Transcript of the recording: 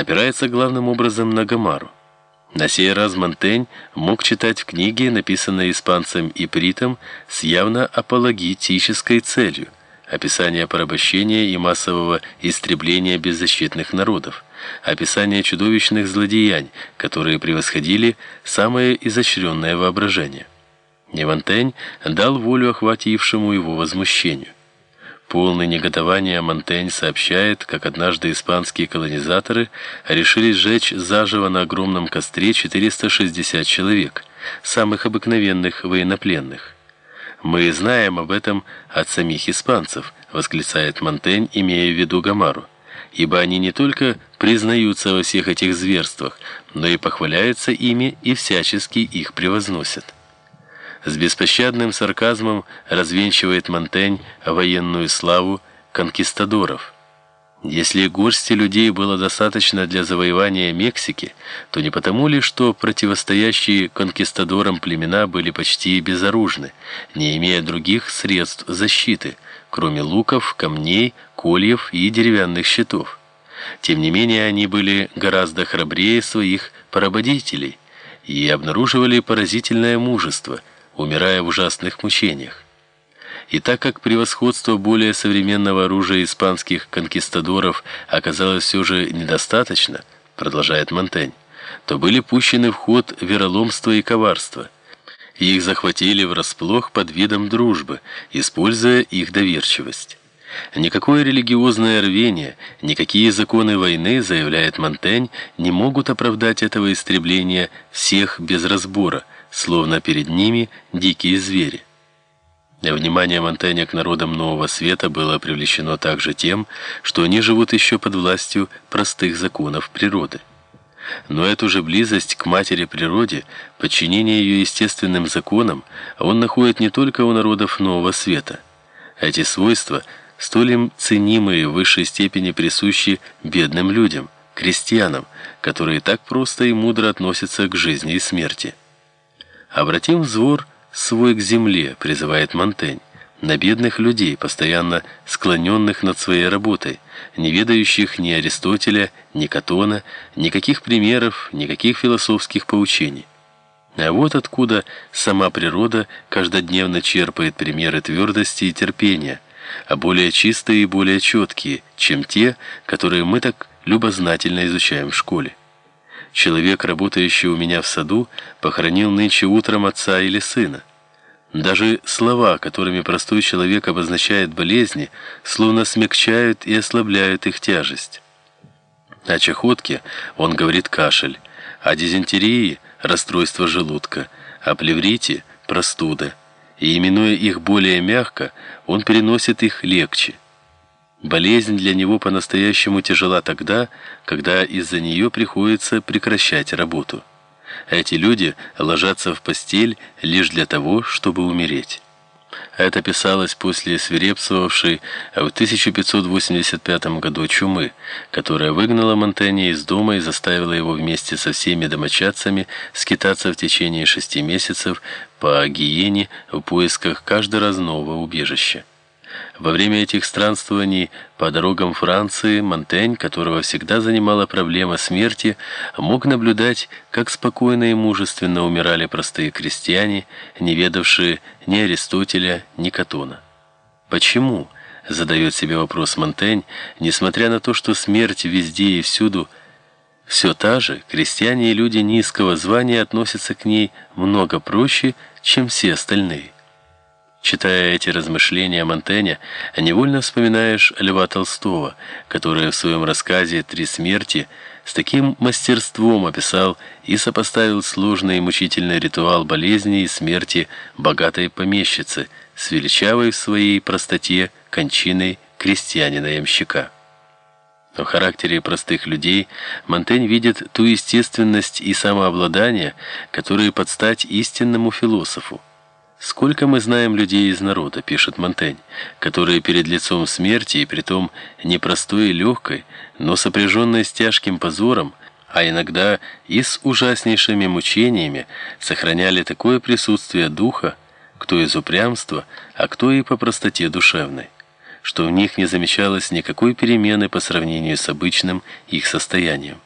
опирается главным образом на Гомару. На сей раз Монтень мог читать в книге, написанной испанцем Ипритом, с явно апологетической целью – описание порабощения и массового истребления беззащитных народов, описание чудовищных злодеяний, которые превосходили самое изощренное воображение. Невантень дал волю охватившему его возмущению. Полный негодования Монтень сообщает, как однажды испанские колонизаторы решили сжечь заживо на огромном костре 460 человек, самых обыкновенных военнопленных. «Мы знаем об этом от самих испанцев», — восклицает Монтень, имея в виду Гамару, «ибо они не только признаются во всех этих зверствах, но и похваляются ими и всячески их превозносят». С беспощадным сарказмом развенчивает Монтень военную славу конкистадоров. Если горсти людей было достаточно для завоевания Мексики, то не потому ли, что противостоящие конкистадорам племена были почти безоружны, не имея других средств защиты, кроме луков, камней, кольев и деревянных щитов. Тем не менее, они были гораздо храбрее своих поработителей и обнаруживали поразительное мужество – умирая в ужасных мучениях. И так как превосходство более современного оружия испанских конкистадоров оказалось все же недостаточно, продолжает Монтень, то были пущены в ход вероломство и коварство. Их захватили врасплох под видом дружбы, используя их доверчивость. Никакое религиозное рвение, никакие законы войны, заявляет Монтень, не могут оправдать этого истребления всех без разбора, словно перед ними дикие звери. Внимание Монтэня к народам Нового Света было привлечено также тем, что они живут еще под властью простых законов природы. Но эту же близость к матери природе, подчинение ее естественным законам, он находит не только у народов Нового Света. Эти свойства, столь им ценимые в высшей степени присущи бедным людям, крестьянам, которые так просто и мудро относятся к жизни и смерти. Обратим взор свой к земле, призывает Монтень, на бедных людей, постоянно склоненных над своей работой, не ведающих ни Аристотеля, ни Катона, никаких примеров, никаких философских поучений. А вот откуда сама природа каждодневно черпает примеры твердости и терпения, а более чистые и более четкие, чем те, которые мы так любознательно изучаем в школе. Человек, работающий у меня в саду, похоронил нынче утром отца или сына. Даже слова, которыми простой человек обозначает болезни, словно смягчают и ослабляют их тяжесть. О чахотке он говорит кашель, о дизентерии – расстройство желудка, о плеврите – простуда, и, именуя их более мягко, он переносит их легче. Болезнь для него по-настоящему тяжела тогда, когда из-за нее приходится прекращать работу. Эти люди ложатся в постель лишь для того, чтобы умереть. Это писалось после свирепствовавшей в 1585 году чумы, которая выгнала Монтэня из дома и заставила его вместе со всеми домочадцами скитаться в течение шести месяцев по Гиене в поисках каждый раз нового убежища. Во время этих странствований по дорогам Франции Монтень, которого всегда занимала проблема смерти, мог наблюдать, как спокойно и мужественно умирали простые крестьяне, не ведавшие ни Аристотеля, ни Катона. Почему, задает себе вопрос Монтень, несмотря на то, что смерть везде и всюду все та же, крестьяне и люди низкого звания относятся к ней много проще, чем все остальные. Читая эти размышления Монтэня, невольно вспоминаешь Льва Толстого, который в своем рассказе «Три смерти» с таким мастерством описал и сопоставил сложный и мучительный ритуал болезни и смерти богатой помещицы с величавой в своей простоте кончиной крестьянина-ямщика. В характере простых людей Монтень видит ту естественность и самообладание, которые подстать истинному философу. Сколько мы знаем людей из народа, пишет Монтень, которые перед лицом смерти и притом непростой и легкой, но сопряженной с тяжким позором, а иногда и с ужаснейшими мучениями, сохраняли такое присутствие духа, кто из упрямства, а кто и по простоте душевной, что в них не замечалось никакой перемены по сравнению с обычным их состоянием.